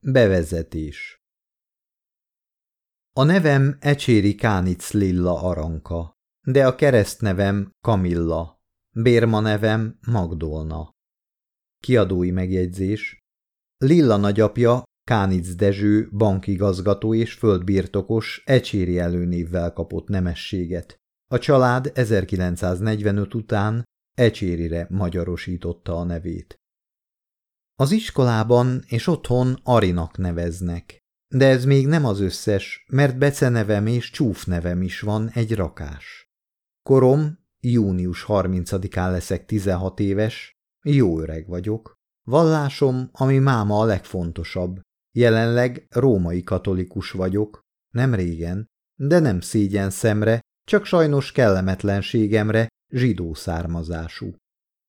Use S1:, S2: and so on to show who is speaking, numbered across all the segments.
S1: Bevezetés A nevem Ecséri Kánic Lilla Aranka, de a keresztnevem Kamilla, bérma nevem Magdolna. Kiadói megjegyzés Lilla nagyapja Kánic Dezső bankigazgató és földbirtokos Ecséri előnévvel kapott nemességet. A család 1945 után Ecsérire magyarosította a nevét. Az iskolában és otthon Arinak neveznek, de ez még nem az összes, mert becenevem és csúfnevem is van egy rakás. Korom, június 30-án leszek 16 éves, jó öreg vagyok. Vallásom, ami máma a legfontosabb. Jelenleg római katolikus vagyok, nem régen, de nem szégyen szemre, csak sajnos kellemetlenségemre zsidó származású.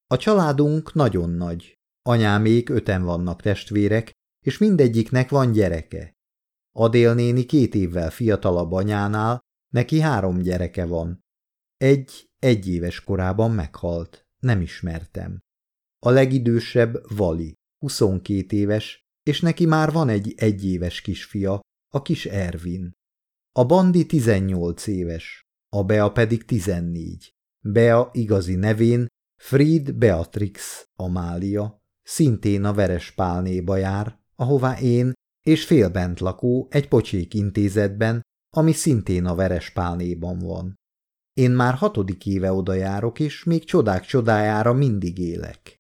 S1: A családunk nagyon nagy, anyámék öten vannak testvérek, és mindegyiknek van gyereke. Adél néni két évvel fiatalabb anyánál, neki három gyereke van. Egy egy éves korában meghalt, nem ismertem. A legidősebb Vali, 22 éves, és neki már van egy egyéves kisfia, a kis Ervin. A Bandi 18 éves, a Bea pedig 14. Bea igazi nevén Fried Beatrix Amália, szintén a Verespálnéba jár, ahová én és félbent lakó egy pocsék intézetben, ami szintén a Verespálnéban van. Én már hatodik éve oda járok, és még csodák csodájára mindig élek.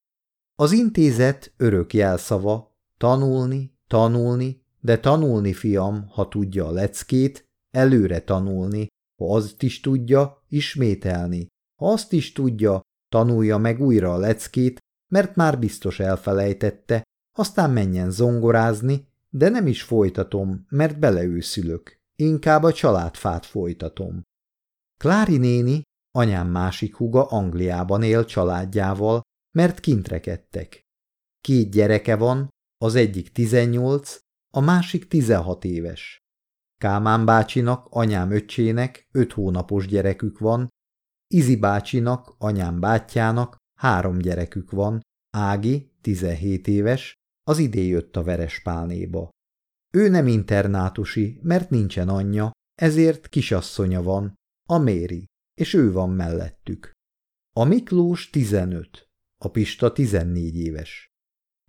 S1: Az intézet örök jelszava, tanulni, tanulni, de tanulni, fiam, ha tudja a leckét, előre tanulni, ha azt is tudja, ismételni, ha azt is tudja, tanulja meg újra a leckét, mert már biztos elfelejtette, aztán menjen zongorázni, de nem is folytatom, mert beleőszülök. Inkább a családfát folytatom. Klári néni, anyám másik huga Angliában él családjával, mert kintrekedtek. Két gyereke van, az egyik 18, a másik 16 éves. Kámán bácsinak, anyám öccsének öt hónapos gyerekük van, Izi bácsinak, anyám bátyjának három gyerekük van, Ági, 17 éves, az idé jött a Verespálnéba. Ő nem internátusi, mert nincsen anyja, ezért kisasszonya van, a Méri, és ő van mellettük. A Miklós 15, a Pista 14 éves.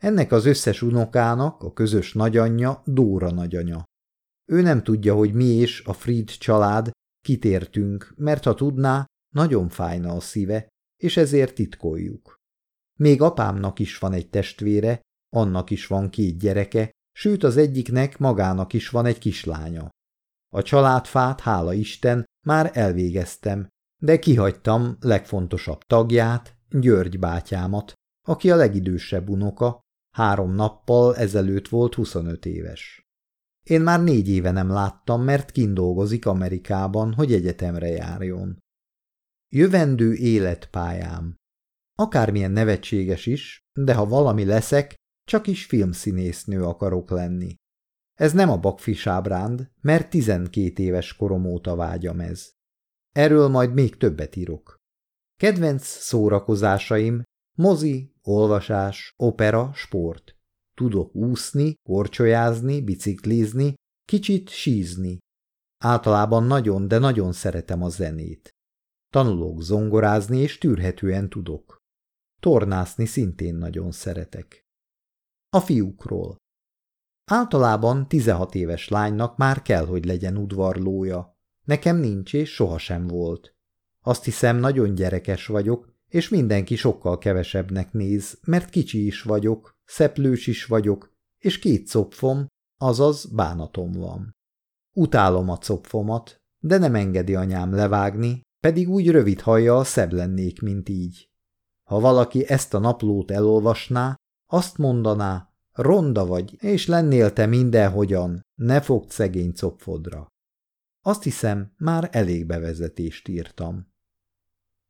S1: Ennek az összes unokának a közös nagyanyja Dóra nagyanya. Ő nem tudja, hogy mi és a Fried család kitértünk, mert ha tudná, nagyon fájna a szíve, és ezért titkoljuk. Még apámnak is van egy testvére, annak is van két gyereke, sőt az egyiknek magának is van egy kislánya. A családfát, hála Isten, már elvégeztem, de kihagytam legfontosabb tagját, György bátyámat, aki a legidősebb unoka, három nappal ezelőtt volt 25 éves. Én már négy éve nem láttam, mert kindolgozik Amerikában, hogy egyetemre járjon. Jövendő életpályám. Akármilyen nevetséges is, de ha valami leszek, csak is filmszínésznő akarok lenni. Ez nem a bakfis ábránd, mert 12 éves korom óta vágyam ez. Erről majd még többet írok. Kedvenc szórakozásaim mozi, olvasás, opera, sport. Tudok úszni, korcsolyázni, biciklizni, kicsit sízni. Általában nagyon, de nagyon szeretem a zenét. Tanulok zongorázni, és tűrhetően tudok. Tornászni szintén nagyon szeretek. A fiúkról. Általában 16 éves lánynak már kell, hogy legyen udvarlója. Nekem nincs, és sohasem volt. Azt hiszem, nagyon gyerekes vagyok, és mindenki sokkal kevesebbnek néz, mert kicsi is vagyok, szeplős is vagyok, és két copfom, azaz bánatom van. Utálom a copfomat, de nem engedi anyám levágni, pedig úgy rövid hajjal szebb lennék, mint így. Ha valaki ezt a naplót elolvasná, azt mondaná, ronda vagy, és lennél te mindenhogyan, ne fogd szegény copfodra. Azt hiszem, már elég bevezetést írtam.